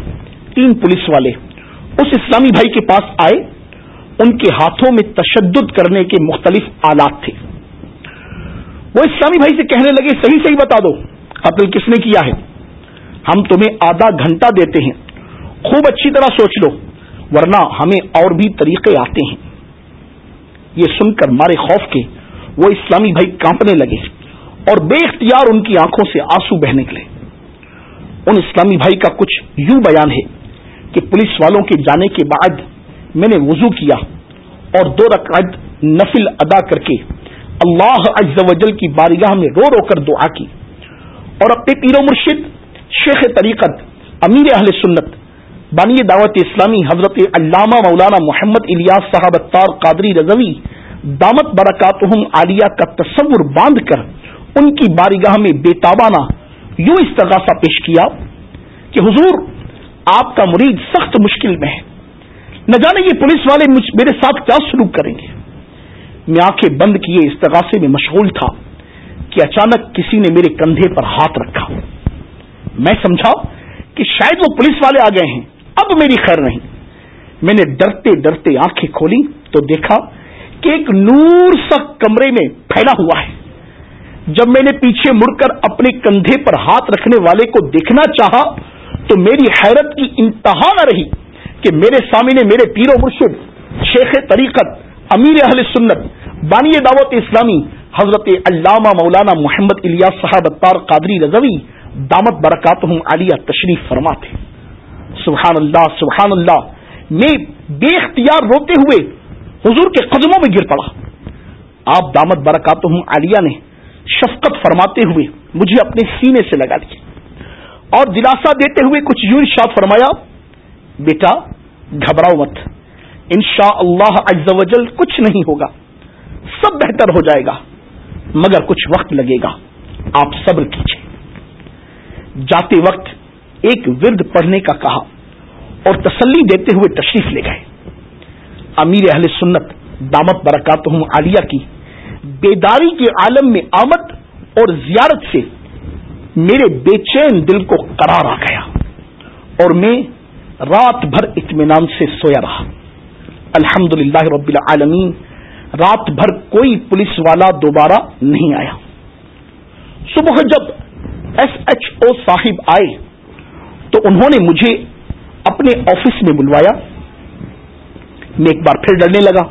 تین پولیس والے اس اسلامی بھائی کے پاس آئے۔ ان کے ہاتھوں میں تشدد کرنے کے مختلف آلات تھے۔ وہ اسلامی بھائی سے کہنے لگے، صحیح صحیح بتا دو قتل کس نے کیا ہے؟ ہم تمہیں آدھا گھنٹہ دیتے ہیں، خوب اچھی طرح سوچ لو، ورنہ ہمیں اور بھی طریقے آتے ہیں۔ یہ سن کر مارے خوف کے وہ اسلامی بھائی کانپنے لگے اور بے اختیار ان کی آنکھوں سے آنسو بہنے لگے۔ ان اسلامی بھائی کا کچھ یوں بیان ہے کہ پولیس والوں کے جانے کے بعد میں نے وضو کیا اور دو رکعت نفل ادا کر کے اللہ عز و جل کی بارگاہ میں رو رو کر دعا کی اور اپنے پیر و مرشد، شیخ طریقت، امیر اہل سنت، بانی دعوت اسلامی حضرت علامہ مولانا محمد الیاس صاحب اطار قادری رضوی، دامت برکاتہم عالیہ کا تصور باندھ کر ان کی بارگاہ میں بے تابانہ یوں استغاثہ پیش کیا کہ حضور آپ کا مرید سخت مشکل میں ہے۔ نہ جانے یہ پولیس والے میرے ساتھ کیا سلوک کریں گے۔ میں آنکھیں بند کیے استغاثے میں مشغول تھا کہ اچانک کسی نے میرے کندھے پر ہاتھ رکھا۔ میں سمجھا کہ شاید وہ پولیس والے آ گئے ہیں۔ اب میری خیر نہیں۔ میں نے ڈرتے ڈرتے آنکھیں کھولی تو دیکھا کہ ایک نور سا کمرے میں پھیلا ہوا ہے۔ جب میں نے پیچھے مڑ کر اپنے کندھے پر ہاتھ رکھنے والے کو دیکھنا چاہا تو میری حیرت کی انتہا نہ رہی کہ میرے سامنے میرے پیر و مرشد، شیخ طریقت، امیر اہل سنت، بانی دعوت اسلامی، حضرت علامہ مولانا محمد الیا صاحب اطار قادری رضوی، دامت برکات ہوں عالیہ تشریف فرما تھے سبحان اللہ سبحان اللہ میں بے اختیار روتے ہوئے حضور کے قدموں میں گر پڑا۔ آپ دامت برکات ہوں عالیہ نے شفقت فرماتے ہوئے مجھے اپنے سینے سے لگا لیا اور دلاسا دیتے ہوئے کچھ یوں ارشاد فرمایا، بیٹا، گھبراؤ مت۔ ان شاء اللہ وجل کچھ نہیں ہوگا، سب بہتر ہو جائے گا، مگر کچھ وقت لگے گا۔ آپ صبر کیجیے جاتے وقت ایک ورد پڑھنے کا کہا اور تسلی دیتے ہوئے تشریف لے گئے۔ امیر اہل سنت، دامت برکات عالیہ کی بیداری کے عالم میں آمد اور زیارت سے میرے بے چین دل کو قرار آ گیا اور میں رات بھر اطمینان سے سویا رہا۔ الحمد للہ رب العالمین، رات بھر کوئی پولیس والا دوبارہ نہیں آیا۔ صبح جب ایس ایچ او صاحب آئے تو انہوں نے مجھے اپنے آفس میں بلوایا۔ میں ایک بار پھر ڈرنے لگا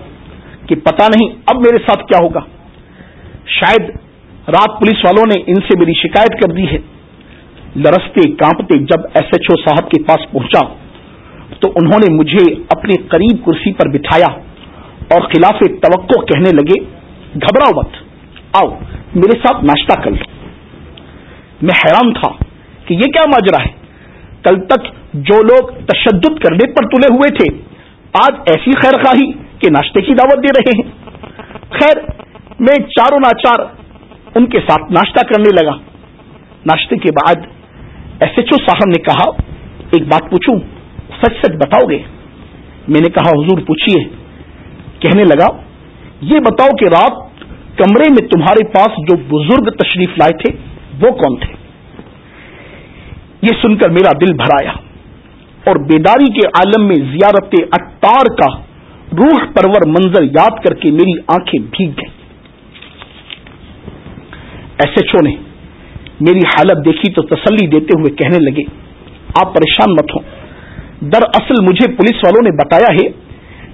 کہ پتا نہیں اب میرے ساتھ کیا ہوگا۔ شاید رات پولیس والوں نے ان سے میری شکایت کر دی ہے۔ لرستے کانپتے جب ایس ایچ او صاحب کے پاس پہنچا تو انہوں نے مجھے اپنے قریب کرسی پر بٹھایا اور خلاف توقع کہنے لگے، گھبراؤ مت، آؤ، میرے ساتھ ناشتہ کر لو۔ میں حیران تھا کہ یہ کیا ماجرا ہے۔ کل تک جو لوگ تشدد کرنے پر تلے ہوئے تھے، آج ایسی خیر خواہی کہ ناشتے کی دعوت دے رہے ہیں۔ خیر میں چاروں ناچار ان کے ساتھ ناشتہ کرنے لگا۔ ناشتے کے بعد ایس ایچ او صاحب نے کہا، ایک بات پوچھوں، سچ سچ بتاؤ گے؟ میں نے کہا، حضور پوچھیے کہنے لگا، یہ بتاؤ کہ رات کمرے میں تمہارے پاس جو بزرگ تشریف لائے تھے، وہ کون تھے؟ یہ سن کر میرا دل بھرایا اور بیداری کے عالم میں زیارت اطار کا روح پرور منظر یاد کر کے میری آنکھیں بھیگ گئیں۔ ایس ایچ او نے میری حالت دیکھی تو تسلی دیتے ہوئے کہنے لگے، آپ پریشان مت ہوں۔ دراصل مجھے پولیس والوں نے بتایا ہے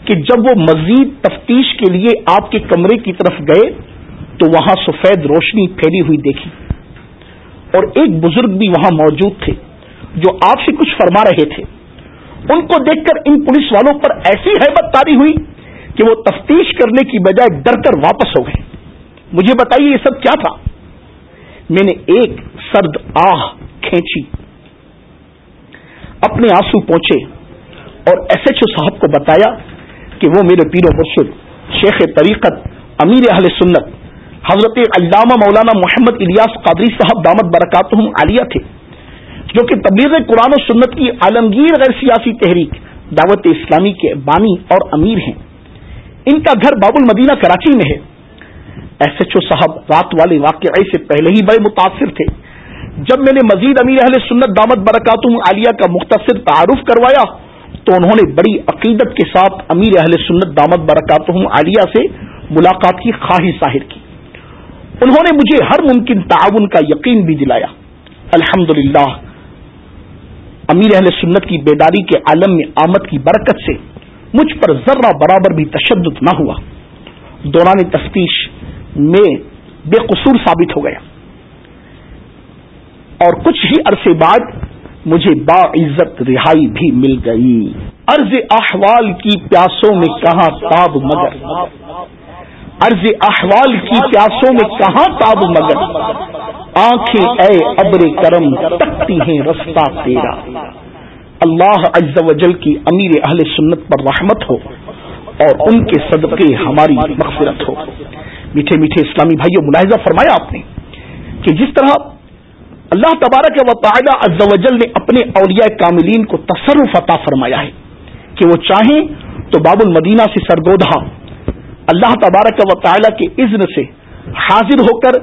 کہ جب وہ مزید تفتیش کے لیے آپ کے کمرے کی طرف گئے تو وہاں سفید روشنی پھیلی ہوئی دیکھی۔ اور ایک بزرگ بھی وہاں موجود تھے جو آپ سے کچھ فرما رہے تھے۔ ان کو دیکھ کر ان پولیس والوں پر ایسی حیبت تاری ہوئی کہ وہ تفتیش کرنے کی بجائے ڈر کر واپس ہو گئے۔ مجھے بتائیے یہ سب کیا تھا؟ میں نے ایک سرد آہ کھینچی، اپنے آنسو پہنچے اور ایس ایچ او صاحب کو بتایا کہ وہ میرے پیر و مرشد، شیخ طریقت، امیر اہل سنت، حضرت علامہ مولانا محمد الیاس قادری صاحب دامت برکات عالیہ تھے، جو کہ تبلیغ قرآن و سنت کی عالمگیر غیر سیاسی تحریک، دعوت اسلامی کے بانی اور امیر ہیں۔ ان کا گھر باب المدینہ کراچی میں ہے۔ ایس ایچ او صاحب رات والے واقعے سے پہلے ہی بڑے متاثر تھے۔ جب میں نے مزید امیر اہل سنت دامت برکات عالیہ کا مختصر تعارف کروایا تو انہوں نے بڑی عقیدت کے ساتھ امیر اہل سنت دامت برکات عالیہ سے ملاقات کی خواہش ظاہر کی۔ انہوں نے مجھے ہر ممکن تعاون کا یقین بھی دلایا۔ الحمد امیر اہل سنت کی بیداری کے عالم میں آمد کی برکت سے مجھ پر ذرہ برابر بھی تشدد نہ ہوا۔ دوران تفتیش میں بے قصور ثابت ہو گیا۔ اور کچھ ہی عرصے بعد مجھے با عزت رہائی بھی مل گئی۔ عرض احوال کی پیاسوں میں کہاں تاب مگر۔ عرض احوال کی پیاسوں میں کہاں تاب مگر۔ آنکھیں اے ابر کرم تکتی ہیں رستہ تیرا۔ اللہ عز و جل کی امیر اہل سنت پر رحمت ہو اور ان کے صدقے ہماری مغفرت ہو۔ میٹھے میٹھے اسلامی بھائیوں، ملاحظہ فرمایا آپ نے کہ جس طرح اللہ تبارک و تعالی عز و جل نے اپنے اولیاء کاملین کو تصرف عطا فرمایا ہے کہ وہ چاہیں تو باب المدینہ سے سرگودہ اللہ تبارک و تعالی کے اذن سے حاضر ہو کر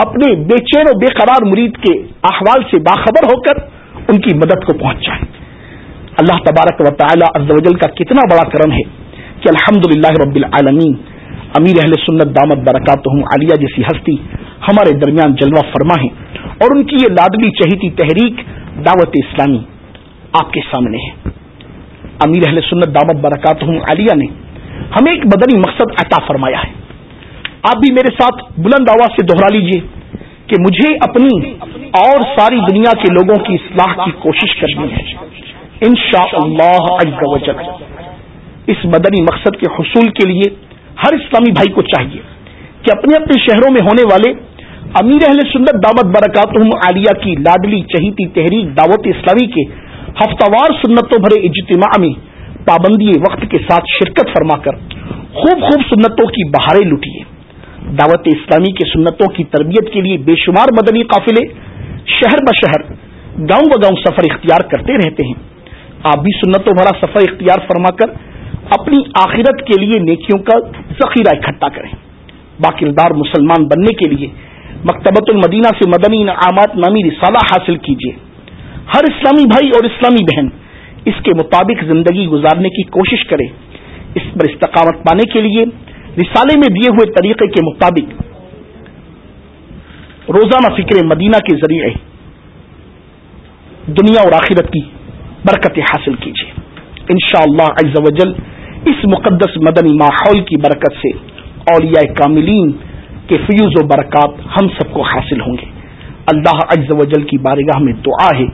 اپنے بے چین و بے قرار مرید کے احوال سے باخبر ہو کر ان کی مدد کو پہنچ جائیں اللہ تبارک و تعالی عز و جل کا کتنا بڑا کرم ہے کہ الحمد رب العالمین امیر اہل سنت دامت برکات عالیہ جیسی ہستی ہمارے درمیان جلوہ فرما ہے اور ان کی یہ لادلی چہیتی تحریک دعوت اسلامی آپ کے سامنے ہے۔ امیر اہل سنت دامت برکات عالیہ نے ہمیں ایک بدنی مقصد عطا فرمایا ہے۔ آپ بھی میرے ساتھ بلند آواز سے دوہرا لیجیے کہ مجھے اپنی اور ساری دنیا کے لوگوں کی اصلاح کی کوشش کرنی ہے۔ ان شاء اللہ اس مدنی مقصد کے حصول کے لیے ہر اسلامی بھائی کو چاہیے کہ اپنے اپنے شہروں میں ہونے والے امیر اہل سنت دعوت برکات عالیہ کی لاڈلی چہیتی تحریک، دعوت اسلامی کے ہفتہ وار سنتوں بھرے اجتماع میں پابندی وقت کے ساتھ شرکت فرما کر خوب خوب سنتوں کی بہاریں لٹیے دعوت اسلامی کی سنتوں کی تربیت کے لیے بے شمار مدنی قافلے شہر بشہر گاؤں ب گاؤں سفر اختیار کرتے رہتے ہیں۔ آپ بھی سنتوں بھرا سفر اختیار فرما کر اپنی آخرت کے لیے نیکیوں کا ذخیرہ اکٹھا کریں۔ باقردار مسلمان بننے کے لیے مکتبۃ المدینہ سے مدنی انعامات نامی رسالہ حاصل کیجیے ہر اسلامی بھائی اور اسلامی بہن اس کے مطابق زندگی گزارنے کی کوشش کرے۔ اس پر استقامت پانے کے لیے رسالے میں دیے ہوئے طریقے کے مطابق روزانہ فکر مدینہ کے ذریعے دنیا اور آخرت کی برکتیں حاصل کیجیے ان شاء اللہ اس مقدس مدنی ماحول کی برکت سے اولیاء کاملین کے فیوز و برکات ہم سب کو حاصل ہوں گے۔ اللہ اجز و جل کی بارگاہ میں دعا ہے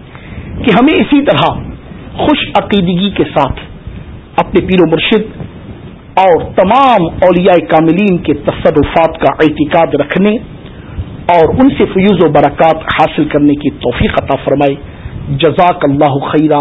کہ ہمیں اسی طرح خوش عقیدگی کے ساتھ اپنے پیر و مرشد اور تمام اولیاء کاملین کے تصرفات کا اعتقاد رکھنے اور ان سے فیوز و برکات حاصل کرنے کی توفیق عطا فرمائے۔ جزاک اللہ خیرہ